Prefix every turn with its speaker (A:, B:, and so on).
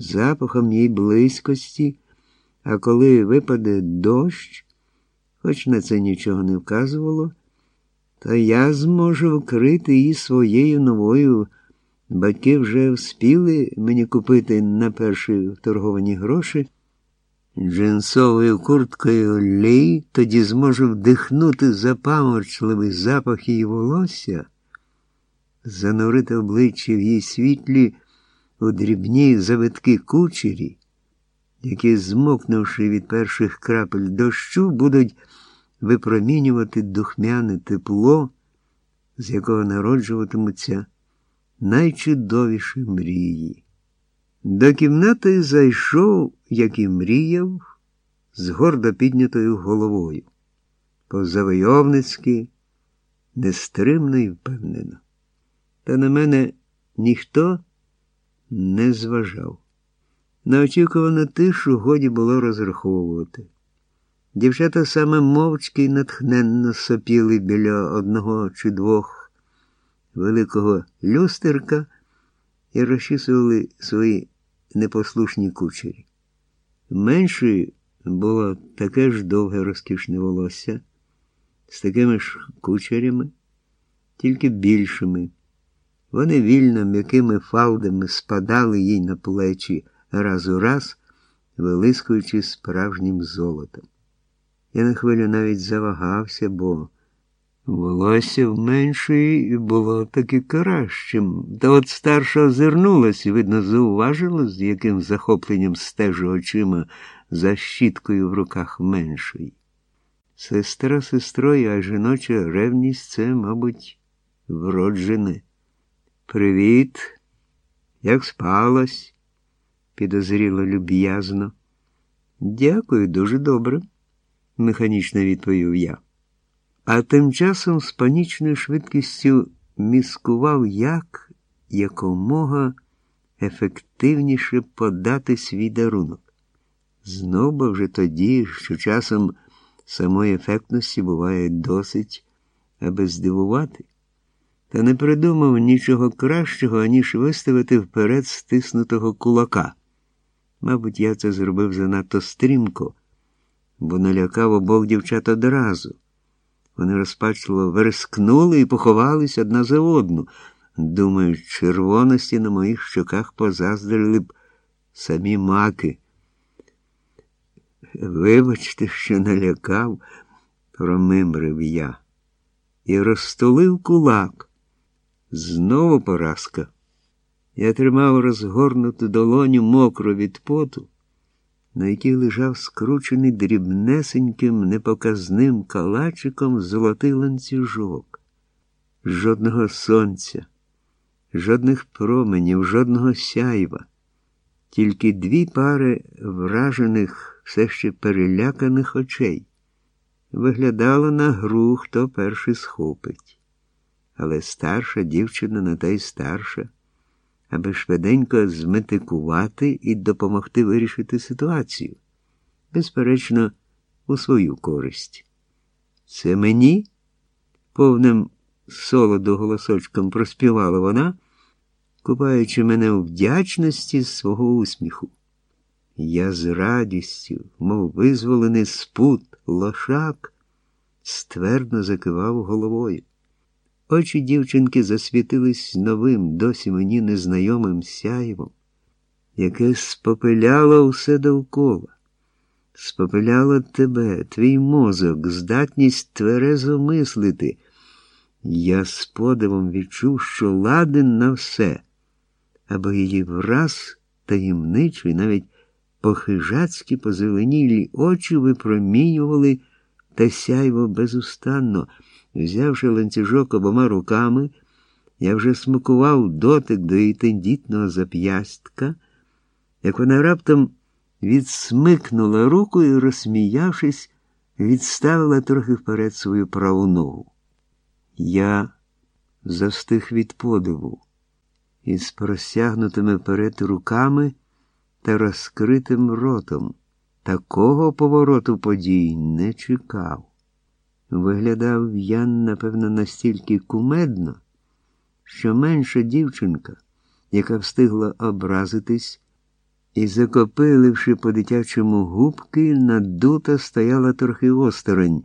A: запахом її близькості, а коли випаде дощ, хоч на це нічого не вказувало, то я зможу вкрити її своєю новою. Батьки вже вспіли мені купити на перші торговані гроші джинсовою курткою лей, тоді зможу вдихнути запаморчливий запах її волосся, занурити обличчя в її світлі у дрібні завитки кучері, які, змокнувши від перших крапель дощу, будуть випромінювати духмяне тепло, з якого народжуватимуться найчудовіші мрії. До кімнати зайшов, як і мріяв, з гордо піднятою головою, позавойовницьки, нестримно і впевнено. Та на мене ніхто не зважав. На очікувану тишу годі було розраховувати. Дівчата саме мовчки й натхненно сопіли біля одного чи двох великого люстерка і розчісували свої непослушні кучері. Меншою було таке ж довге розкішне волосся, з такими ж кучерями, тільки більшими. Вони вільно м'якими фалдами спадали їй на плечі раз у раз, вилискуючи справжнім золотом. Я на хвилю навіть завагався, бо волосся в меншої було таки кращим. Та от старша озирнулась і, видно, зауважила, з яким захопленням стежу очима за щіткою в руках меншої. Сестра сестрою, а жіноча ревність це, мабуть, вроджене. Привіт, як спалось? підозріло люб'язно. Дякую, дуже добре, механічно відповів я. А тим часом з панічною швидкістю міскував, як якомога ефективніше подати свій дарунок. Знову вже тоді, що часом самої ефектності буває досить, аби здивувати, та не придумав нічого кращого, аніж виставити вперед стиснутого кулака. Мабуть, я це зробив занадто стрімко, бо налякав обох дівчат одразу. Вони розпачливо верескнули і поховались одна за одну. Думаю, червоності на моїх щоках позаздрили б самі маки. Вибачте, що налякав, промимрив я, і розтулив кулак. Знову поразка. Я тримав розгорнуту долоню мокру від поту, на якій лежав скручений дрібнесеньким непоказним калачиком золотий ланцюжок. Жодного сонця, жодних променів, жодного сяйва, тільки дві пари вражених, все ще переляканих очей. Виглядало на гру, хто перший схопить. Але старша дівчина на те й старша аби швиденько зметикувати і допомогти вирішити ситуацію, безперечно, у свою користь. Це мені? повним солоду голосочком проспівала вона, купаючи мене у вдячності з свого усміху. Я з радістю, мов визволений спут, лошак, ствердно закивав головою. Очі дівчинки засвітились новим, досі мені незнайомим сяйвом, яке спопиляло усе довкола, спопиляло тебе, твій мозок, здатність тверезо мислити. Я з подивом відчув, що ладен на все, аби її враз таємничо і навіть похижацькі позеленілі очі випромінювали та сяйво безустанно. Взявши ланцюжок обома руками, я вже смакував дотик до її тендітного зап'ястка, як вона раптом відсмикнула руку і, розсміявшись, відставила трохи вперед свою праву ногу. Я застиг від подиву із простягнутими вперед руками та розкритим ротом. Такого повороту подій не чекав. Виглядав Ян, напевно, настільки кумедно, що менша дівчинка, яка встигла образитись, і, закопиливши по дитячому губки, надута стояла трохи осторонь.